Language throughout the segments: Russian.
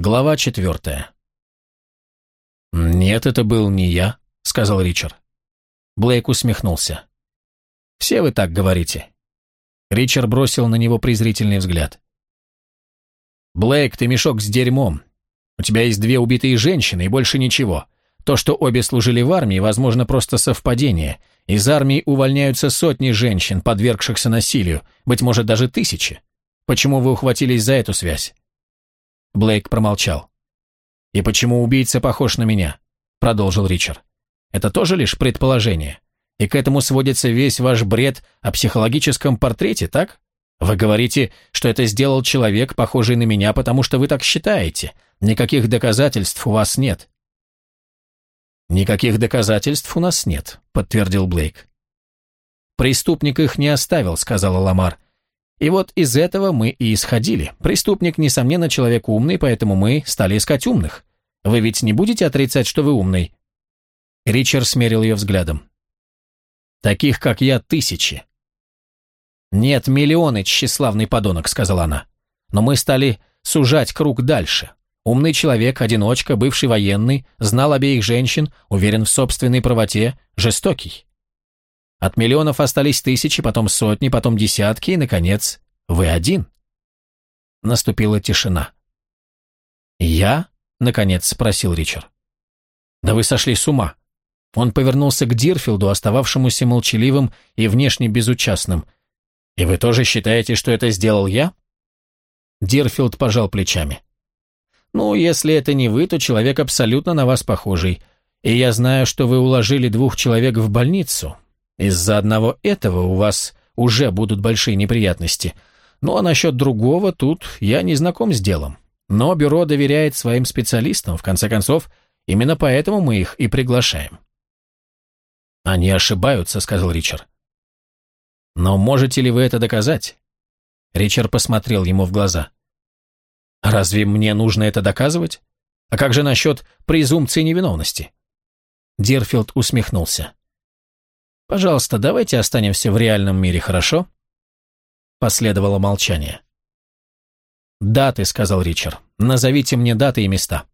Глава четвертая. «Нет, это был не я», — сказал Ричард. Блейк усмехнулся. «Все вы так говорите». Ричард бросил на него презрительный взгляд. «Блейк, ты мешок с дерьмом. У тебя есть две убитые женщины и больше ничего. То, что обе служили в армии, возможно, просто совпадение. Из армии увольняются сотни женщин, подвергшихся насилию, быть может, даже тысячи. Почему вы ухватились за эту связь?» Блейк промолчал. «И почему убийца похож на меня?» – продолжил Ричард. «Это тоже лишь предположение. И к этому сводится весь ваш бред о психологическом портрете, так? Вы говорите, что это сделал человек, похожий на меня, потому что вы так считаете. Никаких доказательств у вас нет». «Никаких доказательств у нас нет», – подтвердил Блейк. «Преступник их не оставил», – сказала Ламар. И вот из этого мы и исходили. Преступник, несомненно, человек умный, поэтому мы стали искать умных. Вы ведь не будете отрицать, что вы умный?» Ричард смерил ее взглядом. «Таких, как я, тысячи». «Нет, миллионы, тщеславный подонок», — сказала она. «Но мы стали сужать круг дальше. Умный человек, одиночка, бывший военный, знал обеих женщин, уверен в собственной правоте, жестокий. От миллионов остались тысячи, потом сотни, потом десятки, и, наконец, вы один. Наступила тишина. «Я?» — наконец спросил Ричард. «Да вы сошли с ума». Он повернулся к Дирфилду, остававшемуся молчаливым и внешне безучастным. «И вы тоже считаете, что это сделал я?» Дирфилд пожал плечами. «Ну, если это не вы, то человек абсолютно на вас похожий. И я знаю, что вы уложили двух человек в больницу. Из-за одного этого у вас уже будут большие неприятности. Ну а насчет другого тут я не знаком с делом. Но бюро доверяет своим специалистам, в конце концов, именно поэтому мы их и приглашаем. «Они ошибаются», — сказал Ричард. «Но можете ли вы это доказать?» Ричард посмотрел ему в глаза. «Разве мне нужно это доказывать? А как же насчет презумпции невиновности?» Дирфилд усмехнулся. «Пожалуйста, давайте останемся в реальном мире, хорошо?» Последовало молчание. «Даты», — сказал Ричард. «Назовите мне даты и места».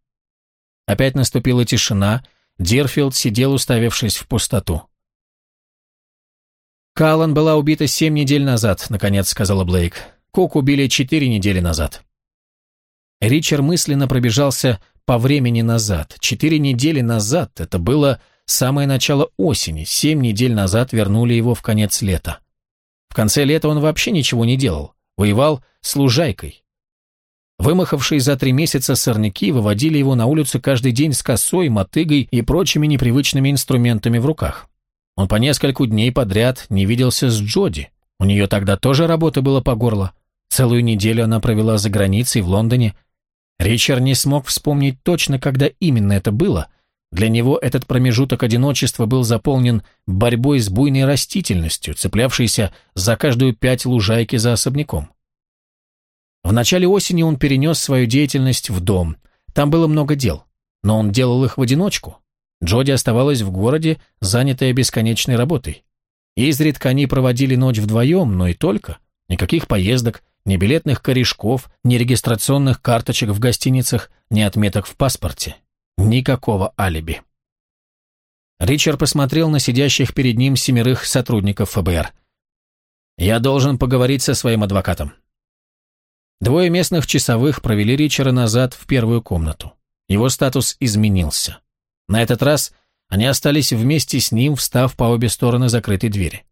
Опять наступила тишина. Дирфилд сидел, уставившись в пустоту. «Каллан была убита семь недель назад», — наконец сказала Блейк. «Кук убили четыре недели назад». Ричард мысленно пробежался по времени назад. Четыре недели назад это было самое начало осени, семь недель назад вернули его в конец лета. В конце лета он вообще ничего не делал, воевал с лужайкой. Вымахавшие за три месяца сорняки выводили его на улицу каждый день с косой, мотыгой и прочими непривычными инструментами в руках. Он по нескольку дней подряд не виделся с Джоди. У нее тогда тоже работа была по горло. Целую неделю она провела за границей в Лондоне. Ричард не смог вспомнить точно, когда именно это было, для него этот промежуток одиночества был заполнен борьбой с буйной растительностью, цеплявшейся за каждую пять лужайки за особняком. В начале осени он перенес свою деятельность в дом. Там было много дел, но он делал их в одиночку. Джоди оставалась в городе, занятая бесконечной работой. Изредка они проводили ночь вдвоем, но и только. Никаких поездок, ни билетных корешков, ни регистрационных карточек в гостиницах, ни отметок в паспорте. Никакого алиби. Ричард посмотрел на сидящих перед ним семерых сотрудников ФБР. «Я должен поговорить со своим адвокатом». Двое местных часовых провели Ричарда назад в первую комнату. Его статус изменился. На этот раз они остались вместе с ним, встав по обе стороны закрытой двери.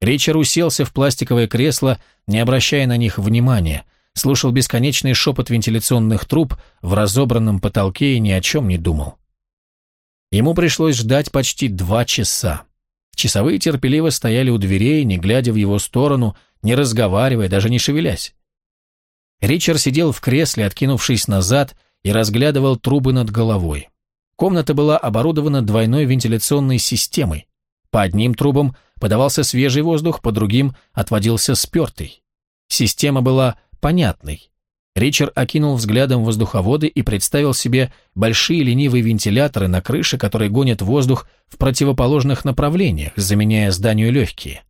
Ричард уселся в пластиковое кресло, не обращая на них внимания, слушал бесконечный шепот вентиляционных труб в разобранном потолке и ни о чем не думал. Ему пришлось ждать почти два часа. Часовые терпеливо стояли у дверей, не глядя в его сторону, не разговаривая, даже не шевелясь. Ричард сидел в кресле, откинувшись назад, и разглядывал трубы над головой. Комната была оборудована двойной вентиляционной системой. По одним трубам подавался свежий воздух, по другим отводился спертый. Система была понятный. Ричард окинул взглядом воздуховоды и представил себе большие ленивые вентиляторы на крыше, которые гонят воздух в противоположных направлениях, заменяя зданию легкие.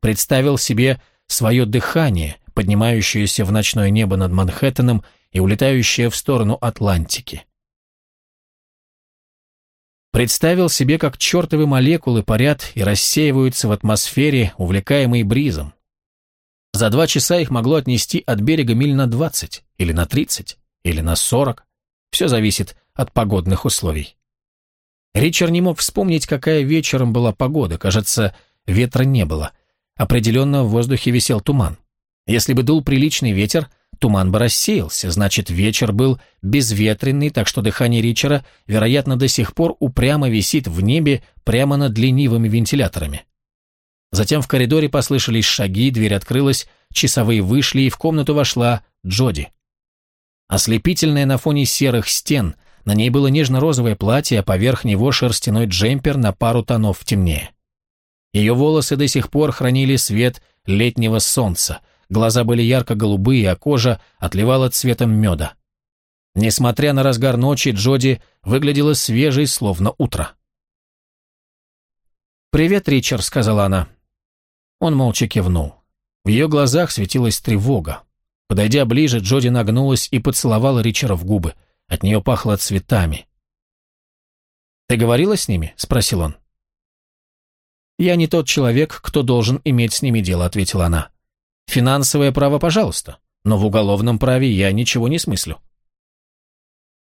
Представил себе свое дыхание, поднимающееся в ночное небо над Манхэттеном и улетающая в сторону Атлантики. Представил себе, как чертовы молекулы парят и рассеиваются в атмосфере, увлекаемой бризом. За два часа их могло отнести от берега миль на 20, или на 30, или на 40. Все зависит от погодных условий. Ричард не мог вспомнить, какая вечером была погода. Кажется, ветра не было. Определенно в воздухе висел туман. Если бы дул приличный ветер, Туман бы рассеялся, значит, вечер был безветренный, так что дыхание Ричера, вероятно, до сих пор упрямо висит в небе прямо над ленивыми вентиляторами. Затем в коридоре послышались шаги, дверь открылась, часовые вышли, и в комнату вошла Джоди. Ослепительная на фоне серых стен, на ней было нежно-розовое платье, а поверх него шерстяной джемпер на пару тонов темнее. Ее волосы до сих пор хранили свет летнего солнца – Глаза были ярко-голубые, а кожа отливала цветом меда. Несмотря на разгар ночи, Джоди выглядела свежей, словно утро. «Привет, Ричард», — сказала она. Он молча кивнул. В ее глазах светилась тревога. Подойдя ближе, Джоди нагнулась и поцеловала Ричера в губы. От нее пахло цветами. «Ты говорила с ними?» — спросил он. «Я не тот человек, кто должен иметь с ними дело», — ответила она. Финансовое право, пожалуйста, но в уголовном праве я ничего не смыслю.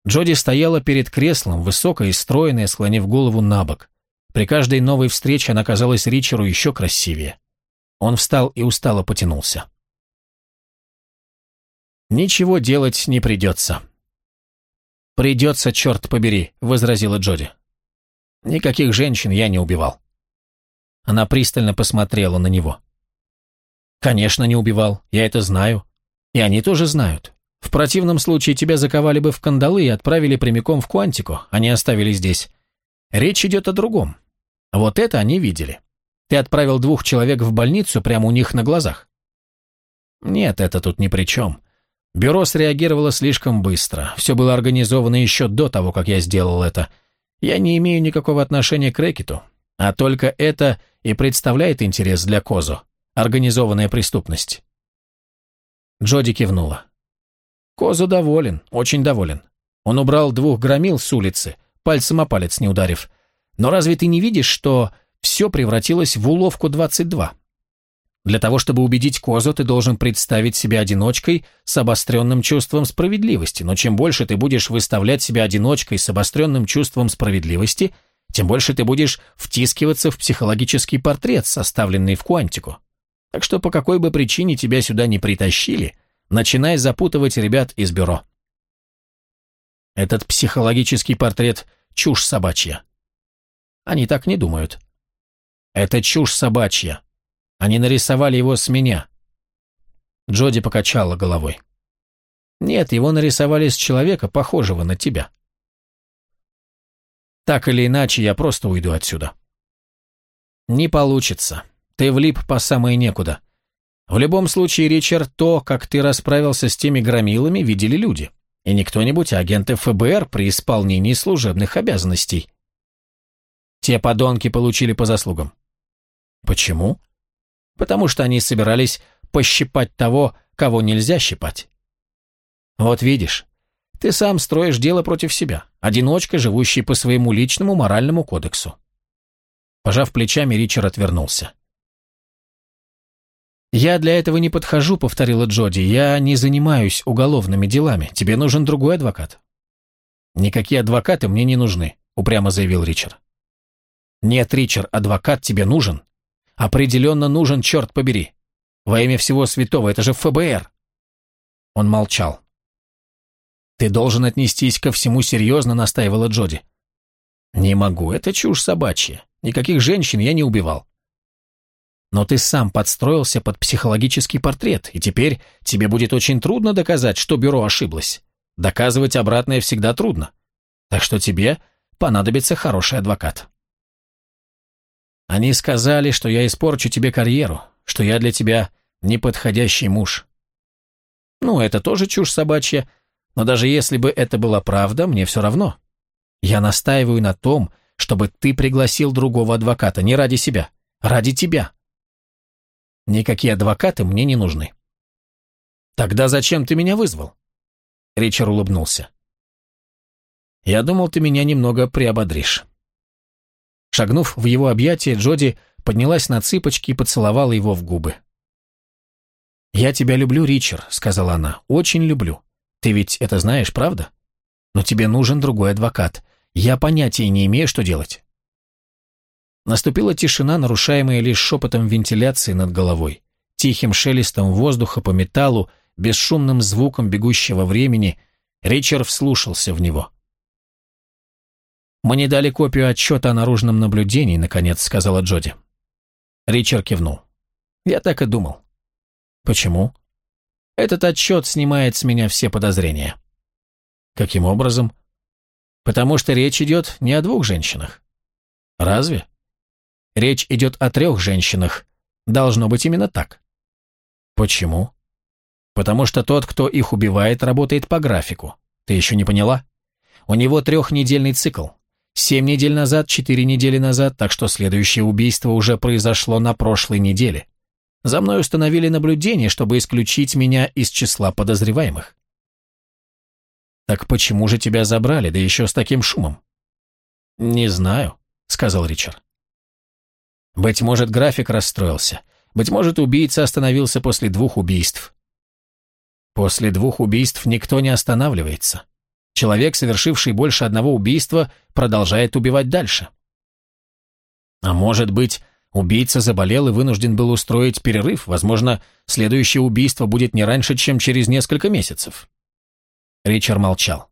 Джоди стояла перед креслом, высокая и стройная, склонив голову на бок. При каждой новой встрече она казалась Ричеру еще красивее. Он встал и устало потянулся. «Ничего делать не придется». «Придется, черт побери», — возразила Джоди. «Никаких женщин я не убивал». Она пристально посмотрела на него. Конечно, не убивал, я это знаю. И они тоже знают. В противном случае тебя заковали бы в кандалы и отправили прямиком в Куантику, а не оставили здесь. Речь идет о другом. Вот это они видели. Ты отправил двух человек в больницу прямо у них на глазах. Нет, это тут ни при чем. Бюро среагировало слишком быстро. Все было организовано еще до того, как я сделал это. Я не имею никакого отношения к рэкету. А только это и представляет интерес для Козу. Организованная преступность. Джоди кивнула. Коза доволен, очень доволен. Он убрал двух громил с улицы, пальцем о палец не ударив. Но разве ты не видишь, что все превратилось в уловку 22? Для того, чтобы убедить Козу, ты должен представить себя одиночкой с обостренным чувством справедливости, но чем больше ты будешь выставлять себя одиночкой с обостренным чувством справедливости, тем больше ты будешь втискиваться в психологический портрет, составленный в Куантику. Так что по какой бы причине тебя сюда не притащили, начинай запутывать ребят из бюро. Этот психологический портрет – чушь собачья. Они так не думают. Это чушь собачья. Они нарисовали его с меня. Джоди покачала головой. Нет, его нарисовали с человека, похожего на тебя. Так или иначе, я просто уйду отсюда. Не получится. Ты влип по самое некуда. В любом случае, Ричард, то, как ты расправился с теми громилами, видели люди. И не кто-нибудь, а агенты ФБР при исполнении служебных обязанностей. Те подонки получили по заслугам. Почему? Потому что они собирались пощипать того, кого нельзя щипать. Вот видишь, ты сам строишь дело против себя, одиночка, живущий по своему личному моральному кодексу. Пожав плечами, Ричард отвернулся. «Я для этого не подхожу», — повторила Джоди. «Я не занимаюсь уголовными делами. Тебе нужен другой адвокат». «Никакие адвокаты мне не нужны», — упрямо заявил Ричард. «Нет, Ричард, адвокат тебе нужен. Определенно нужен, черт побери. Во имя всего святого, это же ФБР». Он молчал. «Ты должен отнестись ко всему серьезно», — настаивала Джоди. «Не могу, это чушь собачья. Никаких женщин я не убивал. Но ты сам подстроился под психологический портрет, и теперь тебе будет очень трудно доказать, что бюро ошиблось. Доказывать обратное всегда трудно. Так что тебе понадобится хороший адвокат. Они сказали, что я испорчу тебе карьеру, что я для тебя неподходящий муж. Ну, это тоже чушь собачья, но даже если бы это была правда, мне все равно. Я настаиваю на том, чтобы ты пригласил другого адвоката, не ради себя, ради тебя. Никакие адвокаты мне не нужны. Тогда зачем ты меня вызвал? Ричард улыбнулся. «Я думал, ты меня немного приободришь». Шагнув в его объятия, Джоди поднялась на цыпочки и поцеловала его в губы. «Я тебя люблю, Ричард», — сказала она, — «очень люблю. Ты ведь это знаешь, правда? Но тебе нужен другой адвокат. Я понятия не имею, что делать». Наступила тишина, нарушаемая лишь шепотом вентиляции над головой, тихим шелестом воздуха по металлу, бесшумным звуком бегущего времени. Ричард вслушался в него. «Мне дали копию отчета о наружном наблюдении», — наконец сказала Джоди. Ричард кивнул. «Я так и думал». «Почему?» «Этот отчет снимает с меня все подозрения». «Каким образом?» «Потому что речь идет не о двух женщинах». «Разве?» «Речь идет о трех женщинах. Должно быть именно так». «Почему?» «Потому что тот, кто их убивает, работает по графику. Ты еще не поняла? У него трехнедельный цикл. Семь недель назад, четыре недели назад, так что следующее убийство уже произошло на прошлой неделе. За мной установили наблюдение, чтобы исключить меня из числа подозреваемых. «Так почему же тебя забрали, да еще с таким шумом?» «Не знаю», — сказал Ричард. «Быть может, график расстроился. Быть может, убийца остановился после двух убийств». «После двух убийств никто не останавливается. Человек, совершивший больше одного убийства, продолжает убивать дальше». «А может быть, Убийца заболел и вынужден был устроить перерыв. Возможно, следующее убийство будет не раньше, чем через несколько месяцев. Ричард молчал.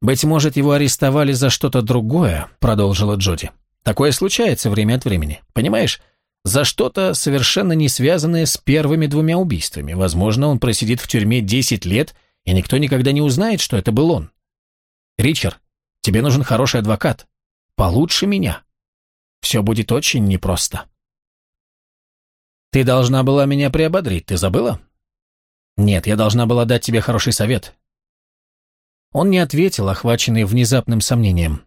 «Быть может, его арестовали за что-то другое», — продолжила Джоди. «Такое случается время от времени. Понимаешь, за что-то, совершенно не связанное с первыми двумя убийствами. Возможно, он просидит в тюрьме 10 лет, и никто никогда не узнает, что это был он. Ричард, тебе нужен хороший адвокат. Получше меня». Все будет очень непросто. Ты должна была меня приободрить, ты забыла? Нет, я должна была дать тебе хороший совет. Он не ответил, охваченный внезапным сомнением.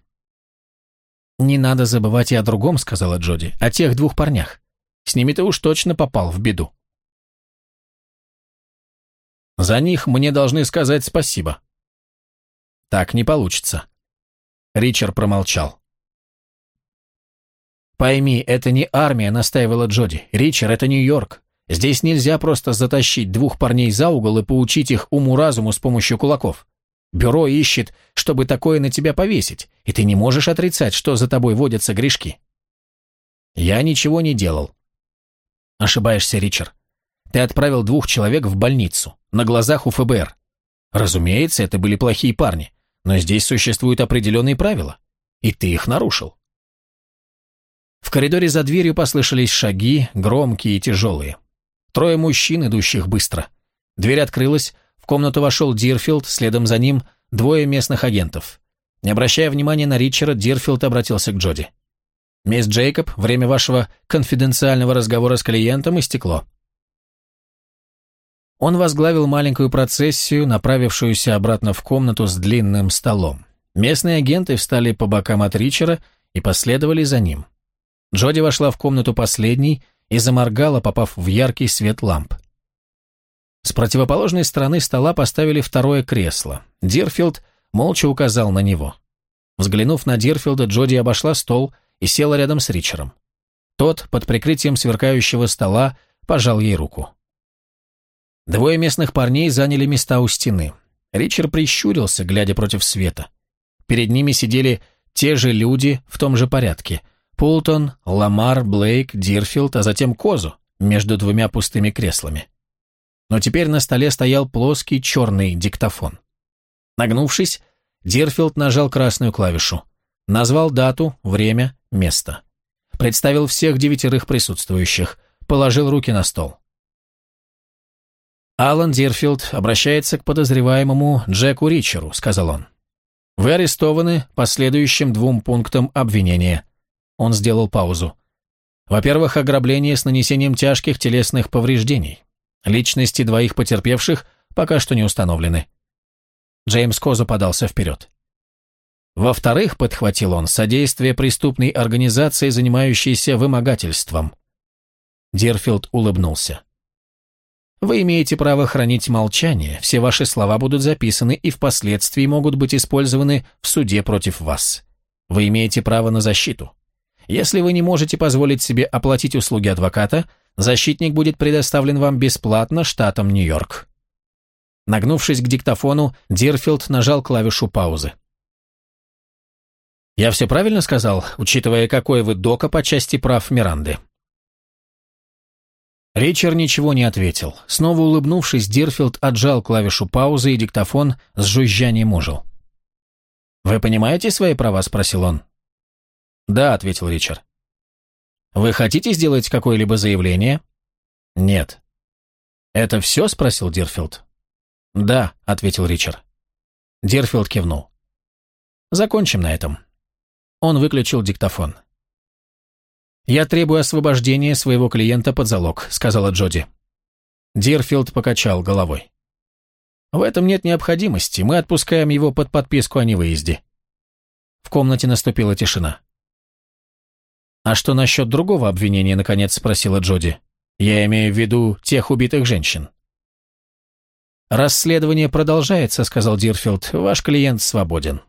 «Не надо забывать и о другом», — сказала Джоди, — «о тех двух парнях. С ними ты уж точно попал в беду». «За них мне должны сказать спасибо». «Так не получится». Ричард промолчал. «Пойми, это не армия», — настаивала Джоди. «Ричард, это Нью-Йорк. Здесь нельзя просто затащить двух парней за угол и поучить их уму-разуму с помощью кулаков. Бюро ищет, чтобы такое на тебя повесить, и ты не можешь отрицать, что за тобой водятся грешки». «Я ничего не делал». «Ошибаешься, Ричард. Ты отправил двух человек в больницу, на глазах у ФБР. Разумеется, это были плохие парни, но здесь существуют определенные правила, и ты их нарушил». В коридоре за дверью послышались шаги, громкие и тяжелые. Трое мужчин, идущих быстро. Дверь открылась, в комнату вошел Дирфилд, следом за ним двое местных агентов. Не обращая внимания на Ричарда, Дирфилд обратился к Джоди. «Мисс Джейкоб, время вашего конфиденциального разговора с клиентом истекло». Он возглавил маленькую процессию, направившуюся обратно в комнату с длинным столом. Местные агенты встали по бокам от Ричера и последовали за ним. Джоди вошла в комнату последней и заморгала, попав в яркий свет ламп. С противоположной стороны стола поставили второе кресло. Дирфилд молча указал на него. Взглянув на Дирфилда, Джоди обошла стол и села рядом с Ричером. Тот, под прикрытием сверкающего стола, пожал ей руку. Двое местных парней заняли места у стены. Ричард прищурился, глядя против света. Перед ними сидели те же люди в том же порядке – Пултон, Ламар, Блейк, Дирфилд, а затем Козу между двумя пустыми креслами. Но теперь на столе стоял плоский черный диктофон. Нагнувшись, Дирфилд нажал красную клавишу. Назвал дату, время, место. Представил всех девятерых присутствующих. Положил руки на стол. «Алан Дирфилд обращается к подозреваемому Джеку Ричеру», — сказал он. «Вы арестованы по следующим двум пунктам обвинения. Он сделал паузу. Во-первых, ограбление с нанесением тяжких телесных повреждений. Личности двоих потерпевших пока что не установлены. Джеймс Коза подался вперед. Во-вторых, подхватил он, содействие преступной организации, занимающейся вымогательством. Дирфилд улыбнулся. Вы имеете право хранить молчание, все ваши слова будут записаны и впоследствии могут быть использованы в суде против вас. Вы имеете право на защиту. Если вы не можете позволить себе оплатить услуги адвоката, защитник будет предоставлен вам бесплатно штатом Нью-Йорк. Нагнувшись к диктофону, Дирфилд нажал клавишу паузы. «Я все правильно сказал, учитывая, какой вы дока по части прав Миранды?» Ричард ничего не ответил. Снова улыбнувшись, Дирфилд отжал клавишу паузы, и диктофон с жужжанием ожил. «Вы понимаете свои права?» – спросил он. «Да», – ответил Ричард. «Вы хотите сделать какое-либо заявление?» «Нет». «Это все?» – спросил Дирфилд. «Да», – ответил Ричард. Дирфилд кивнул. «Закончим на этом». Он выключил диктофон. «Я требую освобождения своего клиента под залог», — сказала Джоди. Дирфилд покачал головой. «В этом нет необходимости, мы отпускаем его под подписку о невыезде». В комнате наступила тишина. «А что насчет другого обвинения?» — наконец спросила Джоди. «Я имею в виду тех убитых женщин». «Расследование продолжается», — сказал Дирфилд. «Ваш клиент свободен».